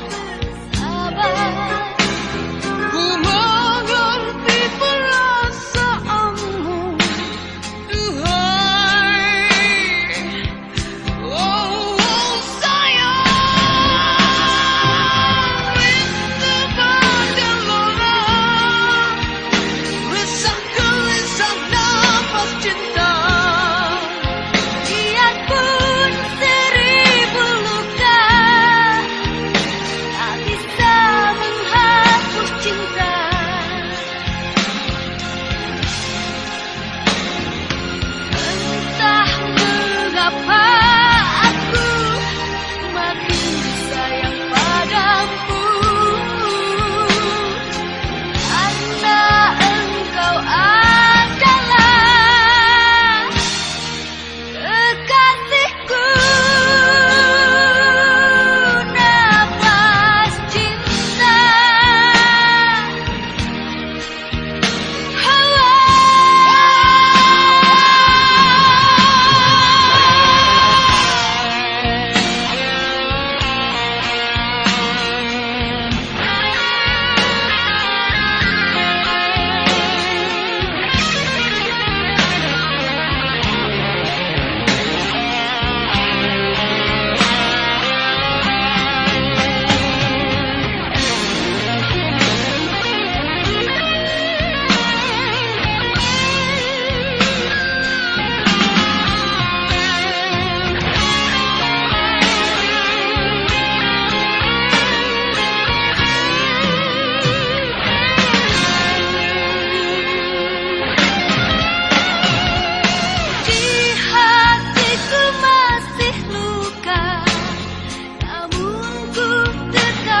nothing.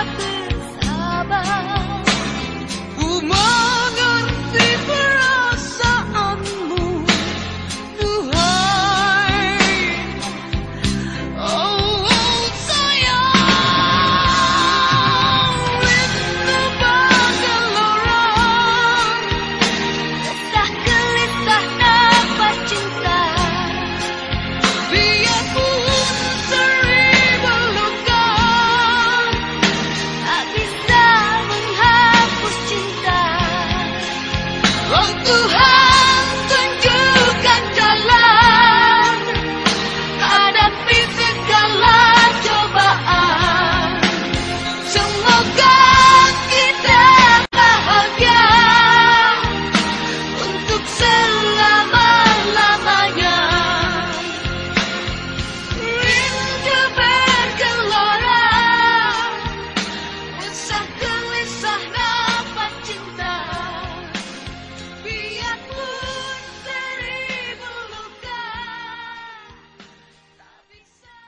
nothing.